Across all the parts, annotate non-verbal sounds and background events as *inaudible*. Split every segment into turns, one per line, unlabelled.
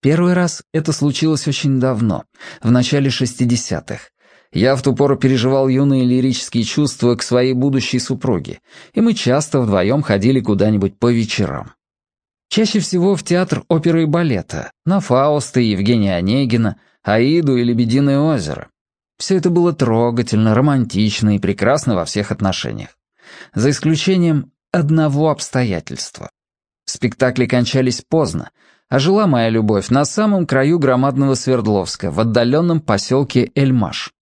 Первый раз это случилось очень давно, в начале 60-х. Я в ту пору переживал юные лирические чувства к своей будущей супруге, и мы часто вдвоем ходили куда-нибудь по вечерам. Чаще всего в театр оперы и балета, на Фауста и Евгения Онегина, Аиду и Лебединое озеро. Все это было трогательно, романтично и прекрасно во всех отношениях. За исключением одного обстоятельства. Спектакли кончались поздно, а жила моя любовь на самом краю громадного Свердловска, в отдаленном поселке Эльмаш.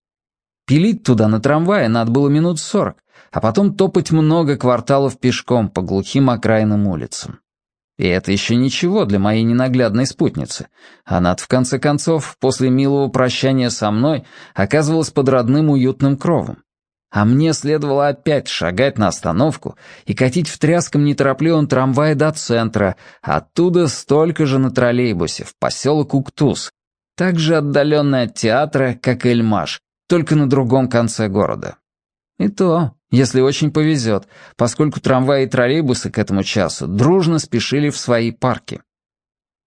Пилить туда на трамвае надо было минут сорок, а потом топать много кварталов пешком по глухим окраинным улицам. И это еще ничего для моей ненаглядной спутницы. Она в конце концов, после милого прощания со мной, оказывалась под родным уютным кровом. А мне следовало опять шагать на остановку и катить в тряском неторопливом трамвае до центра, оттуда столько же на троллейбусе, в поселок Уктус, так же отдаленный от театра, как Эльмаш, только на другом конце города. И то, если очень повезет, поскольку трамваи и троллейбусы к этому часу дружно спешили в свои парки.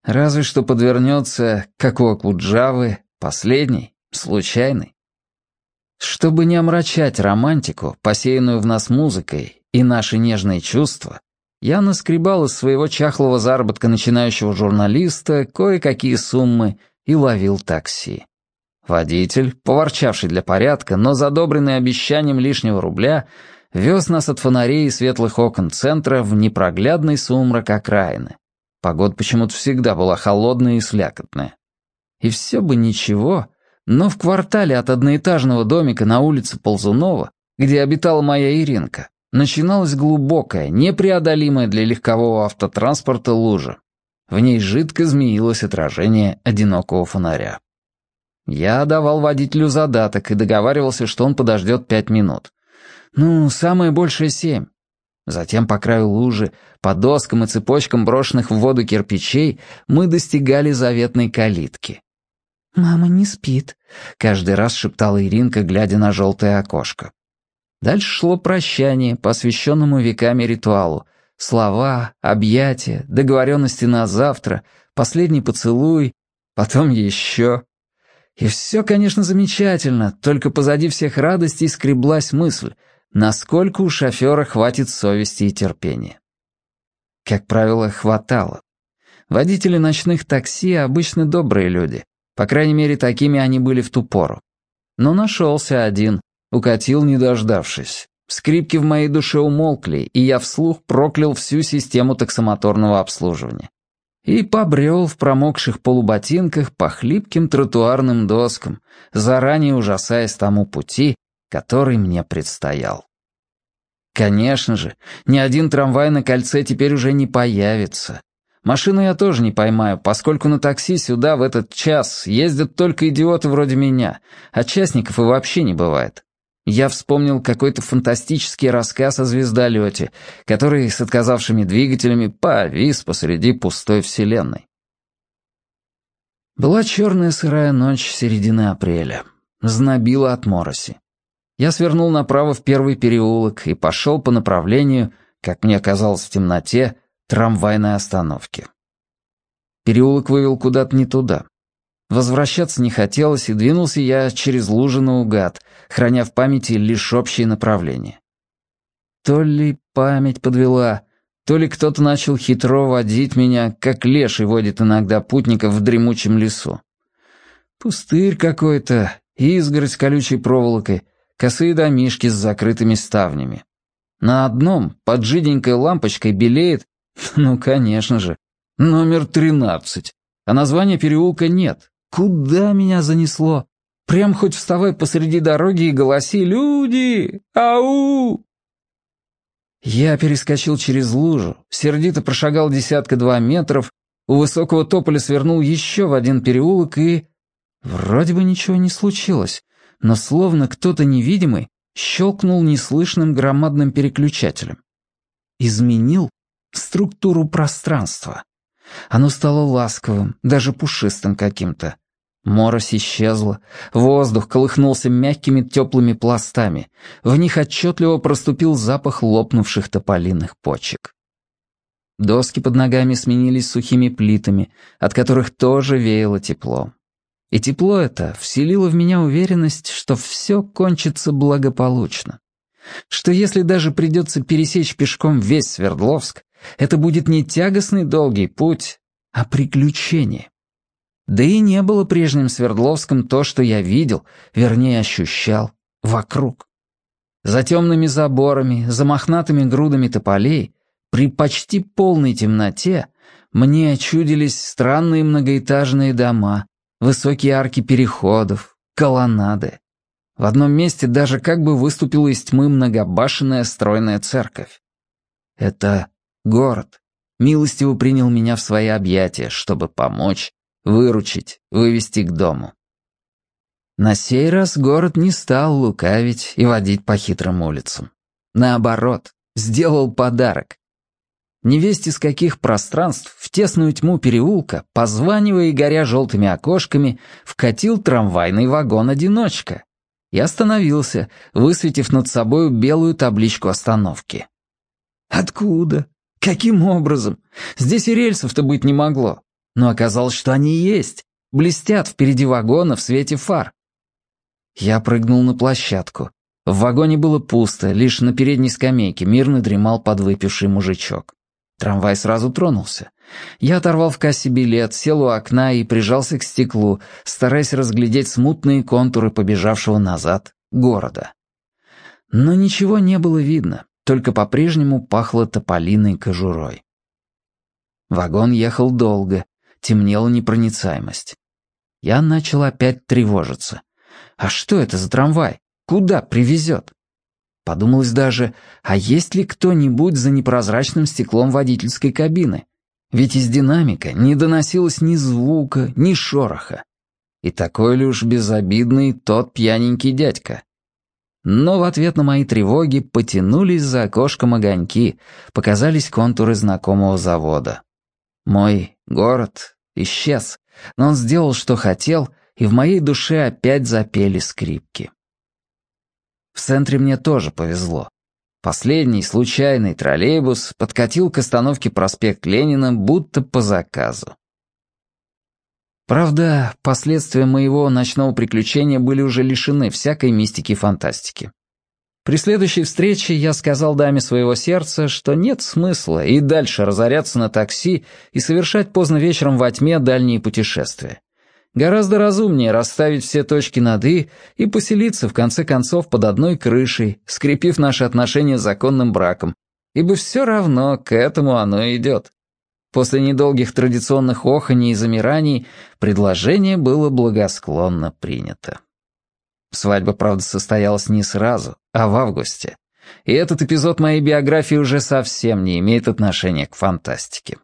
Разве что подвернется, как у Акуджавы, последний, случайный. Чтобы не омрачать романтику, посеянную в нас музыкой, и наши нежные чувства, я наскребал из своего чахлого заработка начинающего журналиста кое-какие суммы и ловил такси. Водитель, поворчавший для порядка, но задобренный обещанием лишнего рубля, вез нас от фонарей и светлых окон центра в непроглядный сумрак окраины. Погода почему-то всегда была холодная и слякотная. И все бы ничего, но в квартале от одноэтажного домика на улице Ползунова, где обитала моя Иринка, начиналась глубокая, непреодолимая для легкового автотранспорта лужа. В ней жидко змеилось отражение одинокого фонаря. Я давал водителю задаток и договаривался, что он подождет пять минут. Ну, самое большее семь. Затем по краю лужи, по доскам и цепочкам брошенных в воду кирпичей, мы достигали заветной калитки. «Мама не спит», — каждый раз шептала Иринка, глядя на желтое окошко. Дальше шло прощание, посвященному веками ритуалу. Слова, объятия, договоренности на завтра, последний поцелуй, потом еще. И все, конечно, замечательно, только позади всех радостей скреблась мысль, насколько у шофера хватит совести и терпения. Как правило, хватало. Водители ночных такси обычно добрые люди, по крайней мере, такими они были в ту пору. Но нашелся один, укатил, не дождавшись. Скрипки в моей душе умолкли, и я вслух проклял всю систему таксомоторного обслуживания и побрел в промокших полуботинках по хлипким тротуарным доскам, заранее ужасаясь тому пути, который мне предстоял. Конечно же, ни один трамвай на кольце теперь уже не появится. Машину я тоже не поймаю, поскольку на такси сюда в этот час ездят только идиоты вроде меня, а частников и вообще не бывает. Я вспомнил какой-то фантастический рассказ о звездолете, который с отказавшими двигателями повис посреди пустой вселенной. Была черная сырая ночь середины апреля. Знобила от мороси. Я свернул направо в первый переулок и пошел по направлению, как мне казалось в темноте, трамвайной остановки. Переулок вывел куда-то не туда. Возвращаться не хотелось, и двинулся я через лужи наугад, храня в памяти лишь общее направление. То ли память подвела, то ли кто-то начал хитро водить меня, как леший водит иногда путников в дремучем лесу. Пустырь какой-то, изгородь с колючей проволокой, косые домишки с закрытыми ставнями. На одном под жиденькой лампочкой белеет, *laughs* ну, конечно же, номер тринадцать, а названия переулка нет. Куда меня занесло? Прям хоть вставай посреди дороги и голоси «Люди! Ау!» Я перескочил через лужу, сердито прошагал десятка-два метров, у высокого тополя свернул еще в один переулок и... Вроде бы ничего не случилось, но словно кто-то невидимый щелкнул неслышным громадным переключателем. Изменил структуру пространства. Оно стало ласковым, даже пушистым каким-то. Морось исчезла, воздух колыхнулся мягкими теплыми пластами, в них отчетливо проступил запах лопнувших тополиных почек. Доски под ногами сменились сухими плитами, от которых тоже веяло теплом. И тепло это вселило в меня уверенность, что все кончится благополучно. Что если даже придется пересечь пешком весь Свердловск, это будет не тягостный долгий путь, а приключение. Да и не было прежним Свердловском то, что я видел, вернее ощущал, вокруг. За темными заборами, за мохнатыми грудами тополей, при почти полной темноте, мне чудились странные многоэтажные дома, высокие арки переходов, колоннады. В одном месте даже как бы выступила из тьмы многобашенная стройная церковь. Это город. Милостиво принял меня в свои объятия, чтобы помочь, выручить, вывести к дому. На сей раз город не стал лукавить и водить по хитрым улицам. Наоборот, сделал подарок. Невесть из каких пространств в тесную тьму переулка, позванивая и горя желтыми окошками, вкатил трамвайный вагон-одиночка. И остановился, высветив над собою белую табличку остановки. Откуда? Каким образом? Здесь и рельсов-то быть не могло. Но оказалось, что они есть. Блестят впереди вагона в свете фар. Я прыгнул на площадку. В вагоне было пусто, лишь на передней скамейке мирно дремал подвыпивший мужичок. Трамвай сразу тронулся. Я оторвал в кассе билет, сел у окна и прижался к стеклу, стараясь разглядеть смутные контуры побежавшего назад города. Но ничего не было видно, только по-прежнему пахло тополиной кожурой. Вагон ехал долго, темнела непроницаемость. Я начал опять тревожиться. А что это за трамвай? Куда привезет? Подумалось даже, а есть ли кто-нибудь за непрозрачным стеклом водительской кабины? Ведь из динамика не доносилось ни звука, ни шороха. И такой ли уж безобидный тот пьяненький дядька? Но в ответ на мои тревоги потянулись за окошком огоньки, показались контуры знакомого завода. Мой город исчез, но он сделал, что хотел, и в моей душе опять запели скрипки. В центре мне тоже повезло. Последний случайный троллейбус подкатил к остановке проспект Ленина будто по заказу. Правда, последствия моего ночного приключения были уже лишены всякой мистики и фантастики. При следующей встрече я сказал даме своего сердца, что нет смысла и дальше разоряться на такси и совершать поздно вечером во тьме дальние путешествия. Гораздо разумнее расставить все точки над «и» и поселиться, в конце концов, под одной крышей, скрепив наши отношения законным браком, ибо все равно к этому оно идет. После недолгих традиционных оханий и замираний предложение было благосклонно принято. Свадьба, правда, состоялась не сразу, а в августе. И этот эпизод моей биографии уже совсем не имеет отношения к фантастике.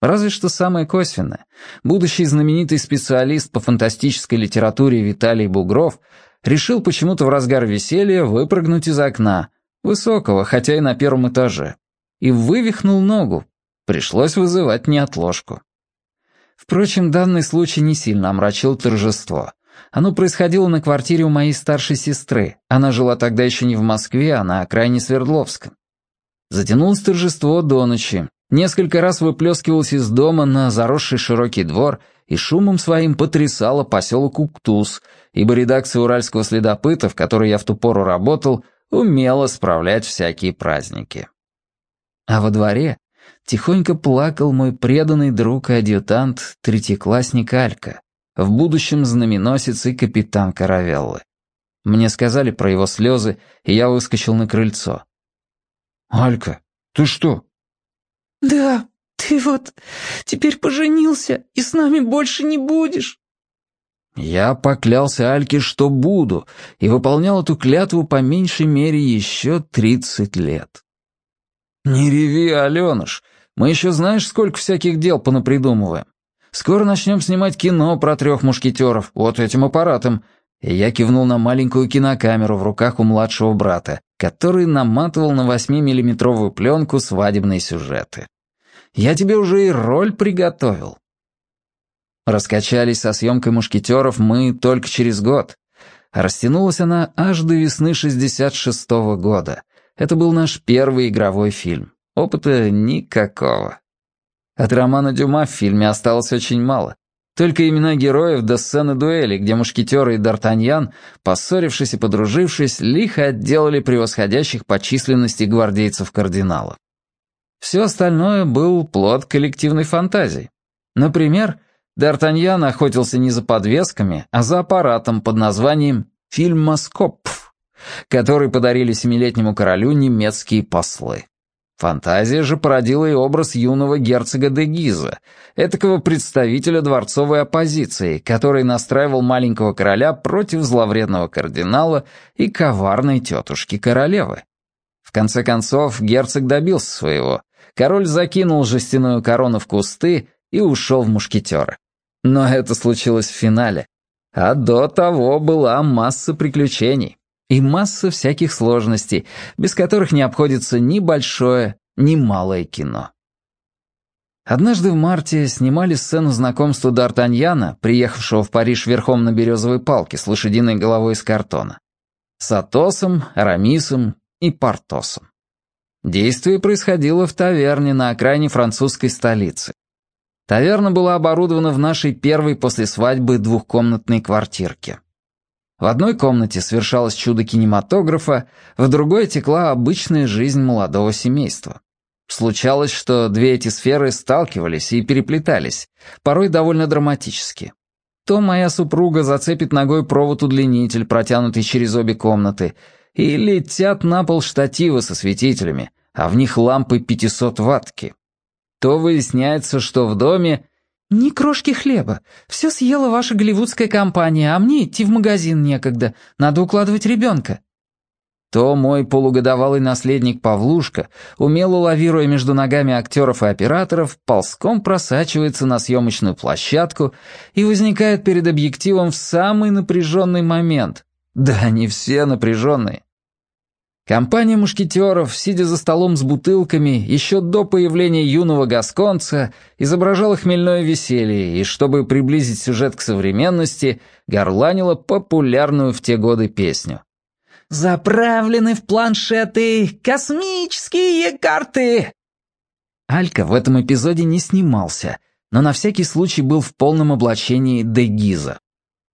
Разве что самое косвенное. Будущий знаменитый специалист по фантастической литературе Виталий Бугров решил почему-то в разгар веселья выпрыгнуть из окна, высокого, хотя и на первом этаже, и вывихнул ногу. Пришлось вызывать неотложку. Впрочем, данный случай не сильно омрачил торжество. Оно происходило на квартире у моей старшей сестры. Она жила тогда еще не в Москве, а на окраине Свердловска. Затянулось торжество до ночи. Несколько раз выплескивалась из дома на заросший широкий двор и шумом своим потрясала поселок Уктус, ибо редакция «Уральского следопыта», в которой я в ту пору работал, умела справлять всякие праздники. А во дворе тихонько плакал мой преданный друг и адъютант, третьеклассник Алька, в будущем знаменосец и капитан Каравеллы. Мне сказали про его слезы, и я выскочил на крыльцо. «Алька, ты что,
«Да, ты вот теперь поженился и с нами больше не будешь».
Я поклялся Альке, что буду, и выполнял эту клятву по меньшей мере еще тридцать лет. «Не реви, Аленуш, мы еще знаешь, сколько всяких дел понапридумываем. Скоро начнем снимать кино про трех мушкетеров, вот этим аппаратом». И я кивнул на маленькую кинокамеру в руках у младшего брата, который наматывал на восьмимиллиметровую пленку свадебные сюжеты. «Я тебе уже и роль приготовил». Раскачались со съемкой «Мушкетеров» мы только через год. Растянулась она аж до весны 66-го года. Это был наш первый игровой фильм. Опыта никакого. От романа Дюма в фильме осталось очень мало. Только имена героев до сцены дуэли, где мушкетеры и Д'Артаньян, поссорившись и подружившись, лихо отделали превосходящих по численности гвардейцев кардинала. Все остальное был плод коллективной фантазии. Например, Д'Артаньян охотился не за подвесками, а за аппаратом под названием «Фильмоскоп», который подарили семилетнему королю немецкие послы. Фантазия же породила и образ юного герцога де Гиза, этакого представителя дворцовой оппозиции, который настраивал маленького короля против зловредного кардинала и коварной тетушки королевы. В конце концов, герцог добился своего. Король закинул жестяную корону в кусты и ушел в мушкетеры. Но это случилось в финале. А до того была масса приключений и масса всяких сложностей, без которых не обходится ни большое, ни малое кино. Однажды в марте снимали сцену знакомства Д'Артаньяна, приехавшего в Париж верхом на березовой палке с лошадиной головой из картона, с Атосом, Арамисом и Портосом. Действие происходило в таверне на окраине французской столицы. Таверна была оборудована в нашей первой после свадьбы двухкомнатной квартирке. В одной комнате совершалось чудо кинематографа, в другой текла обычная жизнь молодого семейства. Случалось, что две эти сферы сталкивались и переплетались, порой довольно драматически. То моя супруга зацепит ногой провод-удлинитель, протянутый через обе комнаты, и летят на пол штативы со светителями, а в них лампы 500 ваттки. То выясняется, что в доме «Ни крошки хлеба. Все съела ваша голливудская компания, а мне идти в магазин некогда. Надо укладывать ребенка». То мой полугодовалый наследник Павлушка, умело лавируя между ногами актеров и операторов, ползком просачивается на съемочную площадку и возникает перед объективом в самый напряженный момент. Да они все напряженные. Компания мушкетеров, сидя за столом с бутылками, еще до появления юного гасконца, изображала хмельное веселье и, чтобы приблизить сюжет к современности, горланила популярную в те годы песню. «Заправлены в планшеты космические карты!» Алька в этом эпизоде не снимался, но на всякий случай был в полном облачении Дегиза.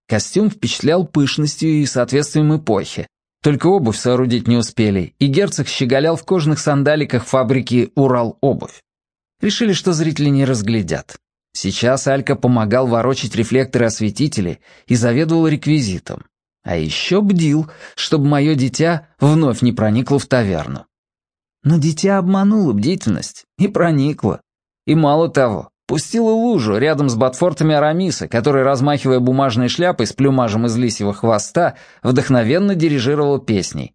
Костюм впечатлял пышностью и соответствием эпохи, только обувь соорудить не успели, и герцог щеголял в кожаных сандаликах фабрики «Урал-обувь». Решили, что зрители не разглядят. Сейчас Алька помогал ворочать рефлекторы осветителей и заведовал реквизитом. А еще бдил, чтобы мое дитя вновь не проникло в таверну. Но дитя обмануло бдительность и проникло. И мало того, Пустила лужу рядом с ботфортами Арамиса, который, размахивая бумажной шляпой с плюмажем из лисьего хвоста, вдохновенно дирижировал песней.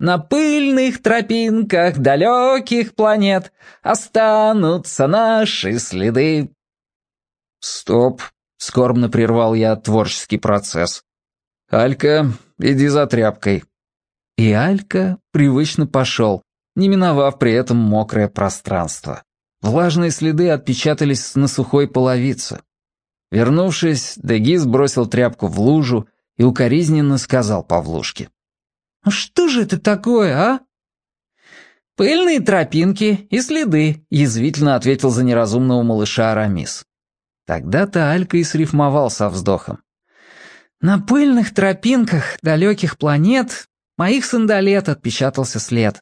«На пыльных тропинках далеких планет останутся наши следы». «Стоп», — скорбно прервал я творческий процесс. «Алька, иди за тряпкой». И Алька привычно пошел, не миновав при этом мокрое пространство. Влажные следы отпечатались на сухой половице. Вернувшись, Дегиз бросил тряпку в лужу и укоризненно сказал Павлушке. «А что же это такое, а?» «Пыльные тропинки и следы», — язвительно ответил за неразумного малыша Арамис. Тогда-то Алька и срифмовал со вздохом. «На пыльных тропинках далеких планет моих сандалет отпечатался след.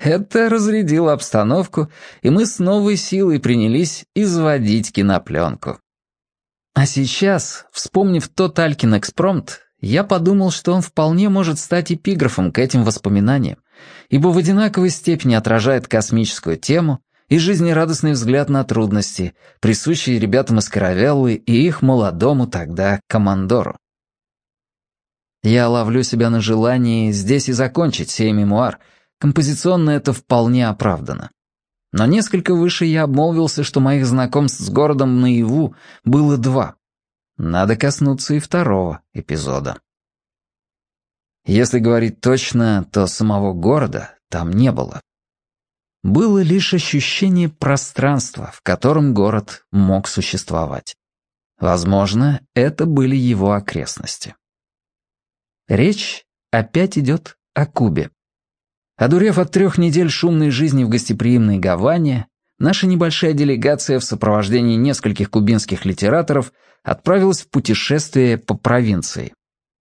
Это разрядило обстановку, и мы с новой силой принялись изводить кинопленку. А сейчас, вспомнив тот Алькин экспромт, я подумал, что он вполне может стать эпиграфом к этим воспоминаниям, ибо в одинаковой степени отражает космическую тему и жизнерадостный взгляд на трудности, присущие ребятам из Каравеллы и их молодому тогда командору. Я ловлю себя на желании здесь и закончить сей мемуар — Композиционно это вполне оправдано. Но несколько выше я обмолвился, что моих знакомств с городом наяву было два. Надо коснуться и второго эпизода. Если говорить точно, то самого города там не было. Было лишь ощущение пространства, в котором город мог существовать. Возможно, это были его окрестности. Речь опять идет о Кубе. Одурев от трех недель шумной жизни в гостеприимной Гаване, наша небольшая делегация в сопровождении нескольких кубинских литераторов отправилась в путешествие по провинции.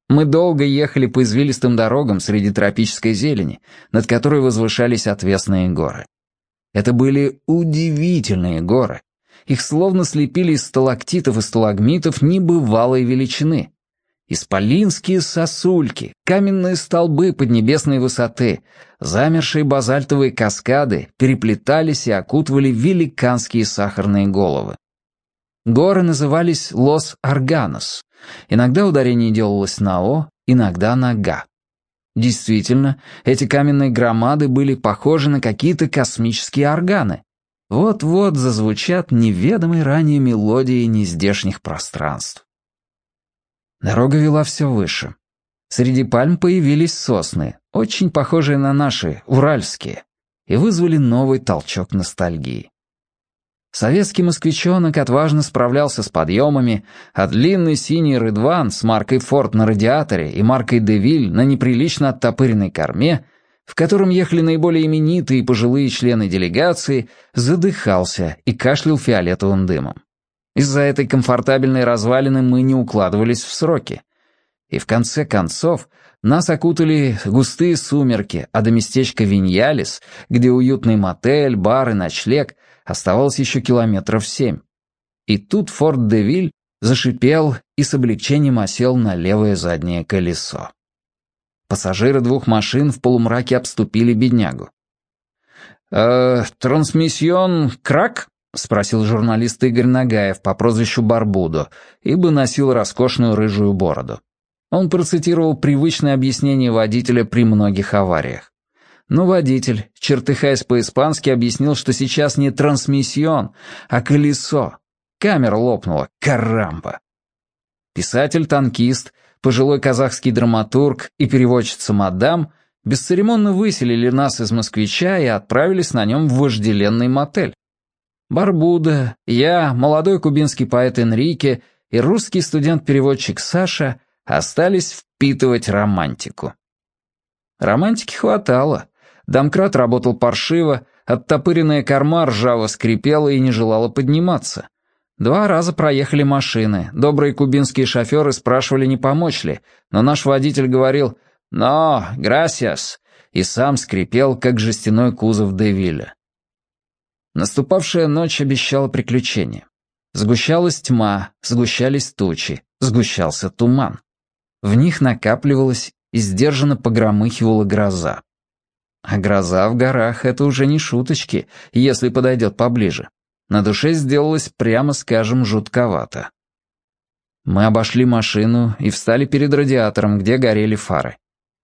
Мы долго ехали по извилистым дорогам среди тропической зелени, над которой возвышались отвесные горы. Это были удивительные горы. Их словно слепили из сталактитов и сталагмитов небывалой величины. Исполинские сосульки, каменные столбы поднебесной высоты, замершие базальтовые каскады переплетались и окутывали великанские сахарные головы. Горы назывались Лос-Арганос. Иногда ударение делалось на «о», иногда на «га». Действительно, эти каменные громады были похожи на какие-то космические органы. Вот-вот зазвучат неведомые ранее мелодии нездешних пространств. Дорога вела все выше. Среди пальм появились сосны, очень похожие на наши, уральские, и вызвали новый толчок ностальгии. Советский москвичонок отважно справлялся с подъемами, а длинный синий Рыдван с маркой «Форд» на радиаторе и маркой «Девиль» на неприлично оттопыренной корме, в котором ехали наиболее именитые пожилые члены делегации, задыхался и кашлял фиолетовым дымом. Из-за этой комфортабельной развалины мы не укладывались в сроки. И в конце концов нас окутали густые сумерки, а до местечка Виньялис, где уютный мотель, бар и ночлег, оставалось еще километров семь. И тут Форт Девиль зашипел и с облегчением осел на левое заднее колесо. Пассажиры двух машин в полумраке обступили беднягу. «Э, «Трансмиссион крак?» — спросил журналист Игорь Нагаев по прозвищу Барбудо, ибо носил роскошную рыжую бороду. Он процитировал привычное объяснение водителя при многих авариях. Но водитель, чертыхаясь по-испански, объяснил, что сейчас не трансмиссион, а колесо. Камера лопнула. Карамба! Писатель-танкист, пожилой казахский драматург и переводчица мадам бесцеремонно выселили нас из москвича и отправились на нем в вожделенный мотель. Барбуда, я, молодой кубинский поэт Энрике и русский студент-переводчик Саша остались впитывать романтику. Романтики хватало. Домкрат работал паршиво, оттопыренная корма ржаво скрипела и не желала подниматься. Два раза проехали машины, добрые кубинские шоферы спрашивали, не помочь ли, но наш водитель говорил «Но, грасиас», и сам скрипел, как жестяной кузов Девиля. Наступавшая ночь обещала приключения. Сгущалась тьма, сгущались тучи, сгущался туман. В них накапливалась и сдержанно погромыхивала гроза. А гроза в горах — это уже не шуточки, если подойдет поближе. На душе сделалось, прямо скажем, жутковато. Мы обошли машину и встали перед радиатором, где горели фары.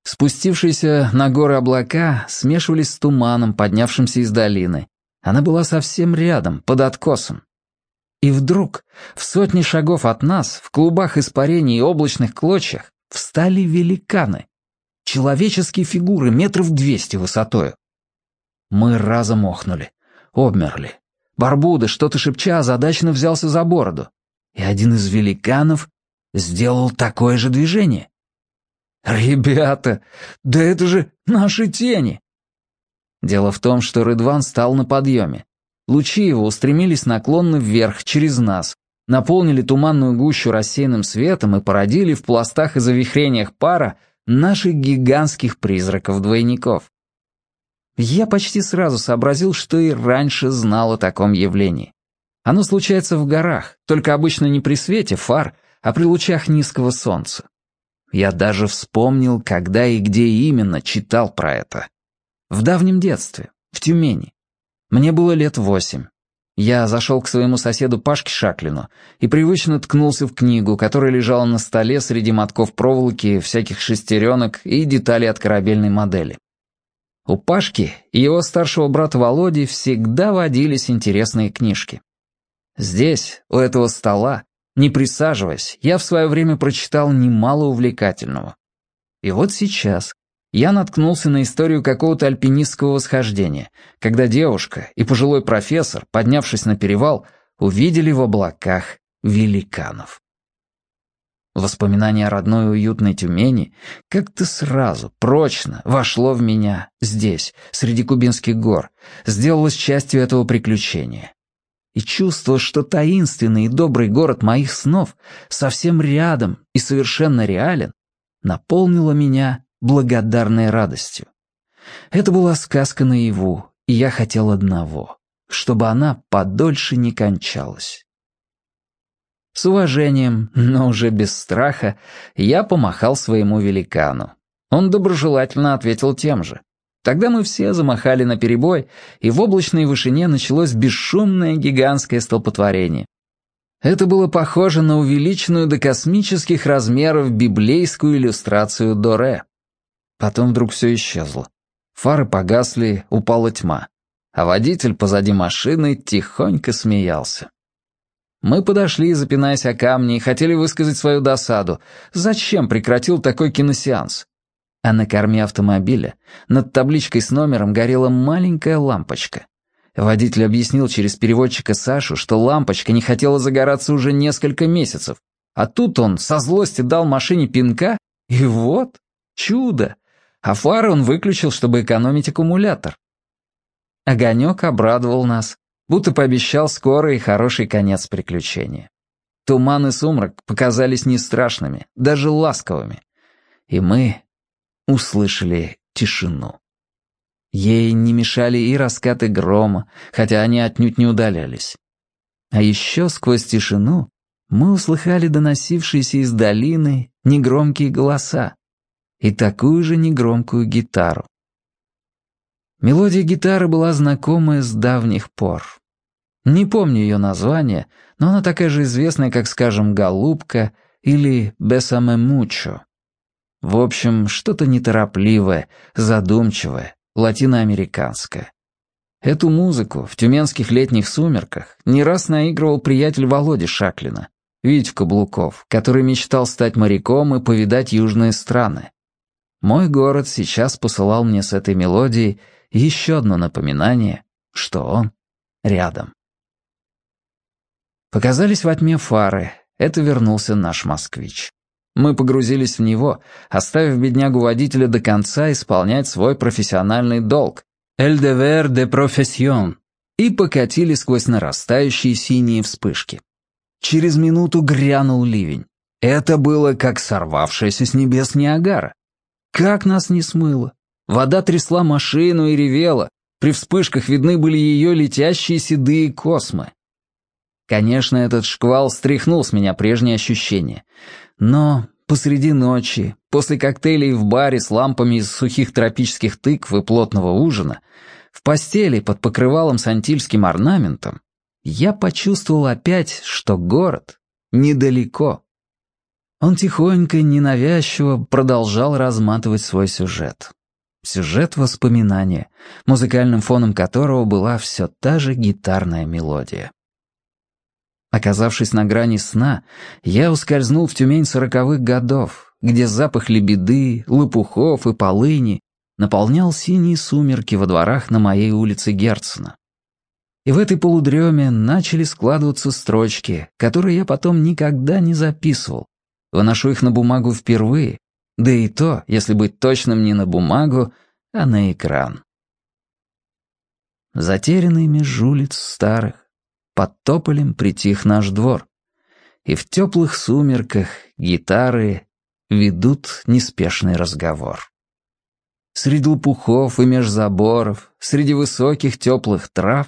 Спустившиеся на горы облака смешивались с туманом, поднявшимся из долины, она была совсем рядом, под откосом. И вдруг, в сотни шагов от нас, в клубах испарений и облачных клочьях, встали великаны. Человеческие фигуры метров двести высотою. Мы разом охнули, обмерли. Барбуда, что-то шепча, озадаченно взялся за бороду. И один из великанов сделал такое же движение. «Ребята, да это же наши тени!» Дело в том, что Рыдван стал на подъеме. Лучи его устремились наклонно вверх, через нас, наполнили туманную гущу рассеянным светом и породили в пластах и завихрениях пара наших гигантских призраков-двойников. Я почти сразу сообразил, что и раньше знал о таком явлении. Оно случается в горах, только обычно не при свете фар, а при лучах низкого солнца. Я даже вспомнил, когда и где именно читал про это. В давнем детстве, в Тюмени. Мне было лет восемь. Я зашел к своему соседу Пашке Шаклину и привычно ткнулся в книгу, которая лежала на столе среди мотков проволоки, всяких шестеренок и деталей от корабельной модели. У Пашки и его старшего брата Володи всегда водились интересные книжки. Здесь, у этого стола, не присаживаясь, я в свое время прочитал немало увлекательного. И вот сейчас, я наткнулся на историю какого-то альпинистского восхождения, когда девушка и пожилой профессор, поднявшись на перевал, увидели в облаках великанов. Воспоминание о родной уютной Тюмени как-то сразу, прочно вошло в меня здесь, среди кубинских гор, сделалось частью этого приключения. И чувство, что таинственный и добрый город моих снов совсем рядом и совершенно реален, наполнило меня благодарной радостью. Это была сказка наяву, и я хотел одного — чтобы она подольше не кончалась. С уважением, но уже без страха, я помахал своему великану. Он доброжелательно ответил тем же. Тогда мы все замахали на перебой, и в облачной вышине началось бесшумное гигантское столпотворение. Это было похоже на увеличенную до космических размеров библейскую иллюстрацию Доре. Потом вдруг все исчезло. Фары погасли, упала тьма. А водитель позади машины тихонько смеялся. Мы подошли, запинаясь о камни, и хотели высказать свою досаду. Зачем прекратил такой киносеанс? А на корме автомобиля над табличкой с номером горела маленькая лампочка. Водитель объяснил через переводчика Сашу, что лампочка не хотела загораться уже несколько месяцев. А тут он со злости дал машине пинка, и вот, чудо! А фары он выключил, чтобы экономить аккумулятор. Огонек обрадовал нас будто пообещал скорый и хороший конец приключения. Туман и сумрак показались не страшными, даже ласковыми. И мы услышали тишину. Ей не мешали и раскаты грома, хотя они отнюдь не удалялись. А еще сквозь тишину мы услыхали доносившиеся из долины негромкие голоса и такую же негромкую гитару. Мелодия гитары была знакомая с давних пор. Не помню ее название, но она такая же известная, как, скажем, «Голубка» или «Бесаме мучо». В общем, что-то неторопливое, задумчивое, латиноамериканское. Эту музыку в тюменских летних сумерках не раз наигрывал приятель Володи Шаклина, Вить Каблуков, который мечтал стать моряком и повидать южные страны. Мой город сейчас посылал мне с этой мелодией еще одно напоминание, что он рядом. Показались во тьме фары. Это вернулся наш москвич. Мы погрузились в него, оставив беднягу-водителя до конца исполнять свой профессиональный долг «El deber de profesión» и покатили сквозь нарастающие синие вспышки. Через минуту грянул ливень. Это было как сорвавшаяся с небес Ниагара. Как нас не смыло! Вода трясла машину и ревела. При вспышках видны были ее летящие седые космы. Конечно, этот шквал стряхнул с меня прежние ощущения. Но посреди ночи, после коктейлей в баре с лампами из сухих тропических тыкв и плотного ужина, в постели под покрывалом с антильским орнаментом, я почувствовал опять, что город недалеко. Он тихонько, ненавязчиво продолжал разматывать свой сюжет. Сюжет воспоминания, музыкальным фоном которого была все та же гитарная мелодия. Оказавшись на грани сна, я ускользнул в Тюмень сороковых годов, где запах лебеды, лопухов и полыни наполнял синие сумерки во дворах на моей улице Герцена. И в этой полудреме начали складываться строчки, которые я потом никогда не записывал. Выношу их на бумагу впервые, да и то, если быть точным, не на бумагу, а на экран. Затерянный меж старых, под тополем притих наш двор. И в теплых сумерках гитары ведут неспешный разговор. Среди лопухов и меж заборов, среди высоких теплых трав,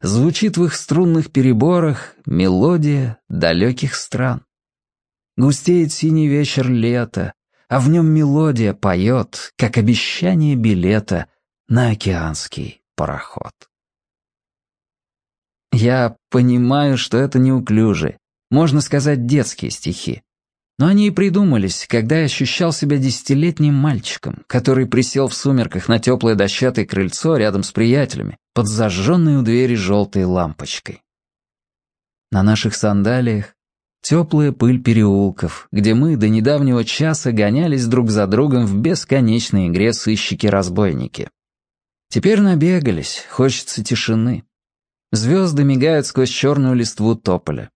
звучит в их струнных переборах мелодия далеких стран. Густеет синий вечер лета, а в нем мелодия поет, как обещание билета на океанский пароход. Я понимаю, что это неуклюжие, можно сказать, детские стихи. Но они и придумались, когда я ощущал себя десятилетним мальчиком, который присел в сумерках на теплое дощатое крыльцо рядом с приятелями под зажженной у двери желтой лампочкой. На наших сандалиях теплая пыль переулков, где мы до недавнего часа гонялись друг за другом в бесконечной игре сыщики-разбойники. Теперь набегались, хочется тишины. Звезды мигают сквозь черную листву тополя.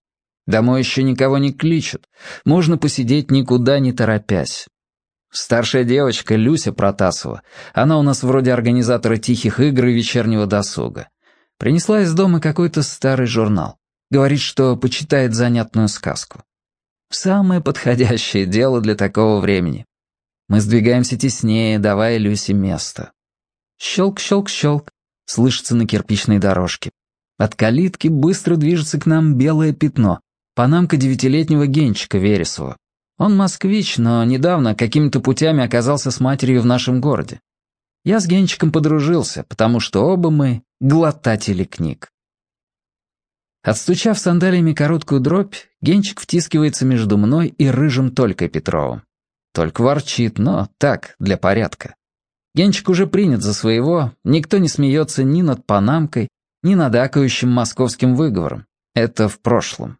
Домой еще никого не кличут. Можно посидеть никуда не торопясь. Старшая девочка Люся Протасова, она у нас вроде организатора тихих игр и вечернего досуга, принесла из дома какой-то старый журнал. Говорит, что почитает занятную сказку. Самое подходящее дело для такого времени. Мы сдвигаемся теснее, давая Люсе место. Щелк-щелк-щелк, слышится на кирпичной дорожке. От калитки быстро движется к нам белое пятно, панамка девятилетнего Генчика Вересова. Он москвич, но недавно какими-то путями оказался с матерью в нашем городе. Я с Генчиком подружился, потому что оба мы — глотатели книг. Отстучав сандалиями короткую дробь, Генчик втискивается между мной и рыжим Толькой Петровым. Только ворчит, но так, для порядка. Генчик уже принят за своего, никто не смеется ни над панамкой, ни над акающим московским выговором. Это в прошлом.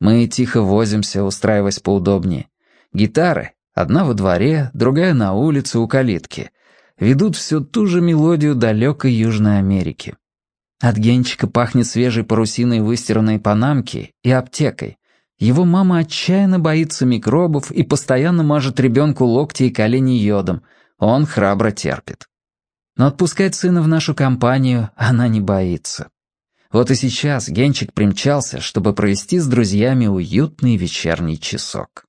Мы тихо возимся, устраиваясь поудобнее. Гитары, одна во дворе, другая на улице у калитки, ведут всю ту же мелодию далекой Южной Америки. От Генчика пахнет свежей парусиной выстиранной панамки и аптекой. Его мама отчаянно боится микробов и постоянно мажет ребенку локти и колени йодом. Он храбро терпит. Но отпускать сына в нашу компанию она не боится. Вот и сейчас Генчик примчался, чтобы провести с друзьями уютный вечерний часок.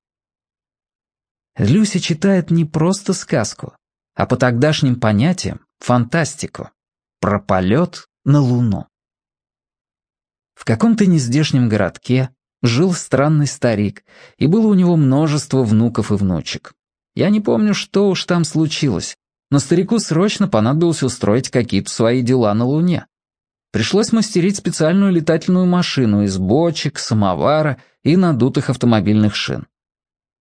Люся читает не просто сказку, а по тогдашним понятиям — фантастику. Про полет на Луну. В каком-то нездешнем городке жил странный старик, и было у него множество внуков и внучек. Я не помню, что уж там случилось, но старику срочно понадобилось устроить какие-то свои дела на Луне. Пришлось мастерить специальную летательную машину из бочек, самовара и надутых автомобильных шин.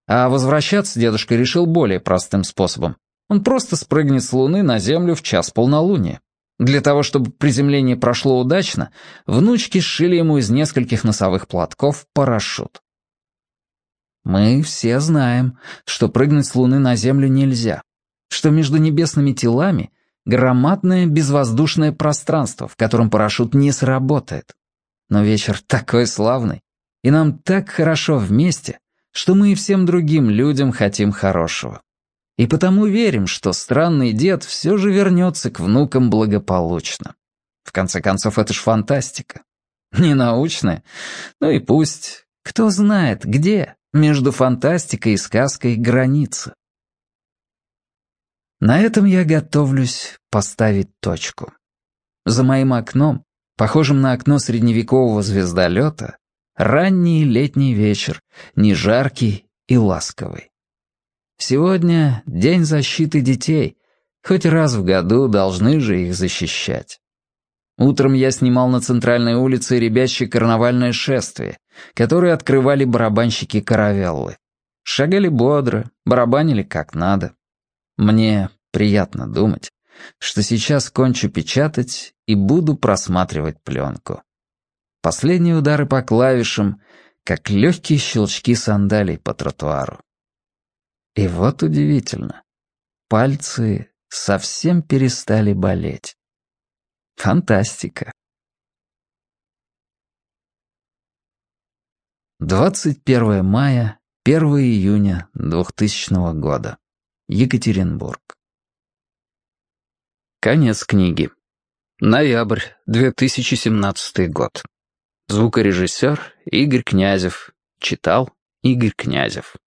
А возвращаться дедушка решил более простым способом. Он просто спрыгнет с Луны на Землю в час полнолуния. Для того, чтобы приземление прошло удачно, внучки сшили ему из нескольких носовых платков парашют. Мы все знаем, что прыгнуть с Луны на Землю нельзя, что между небесными телами Громадное безвоздушное пространство, в котором парашют не сработает. Но вечер такой славный, и нам так хорошо вместе, что мы и всем другим людям хотим хорошего. И потому верим, что странный дед все же вернется к внукам благополучно. В конце концов, это ж фантастика. Не научная. Ну и пусть. Кто знает, где между фантастикой и сказкой граница. На этом я готовлюсь поставить точку. За моим окном, похожим на окно средневекового звездолета, ранний летний вечер, не жаркий и ласковый. Сегодня день защиты детей, хоть раз в году должны же их защищать. Утром я снимал на центральной улице ребячье карнавальное шествие, которое открывали барабанщики каравеллы. Шагали бодро, барабанили как надо. Мне приятно думать, что сейчас кончу печатать и буду просматривать пленку. Последние удары по клавишам, как легкие щелчки сандалий по тротуару. И вот удивительно, пальцы совсем перестали болеть. Фантастика. 21 мая, 1 июня 2000 года. Екатеринбург. Конец книги. Ноябрь, 2017 год. Звукорежиссер Игорь Князев. Читал Игорь Князев.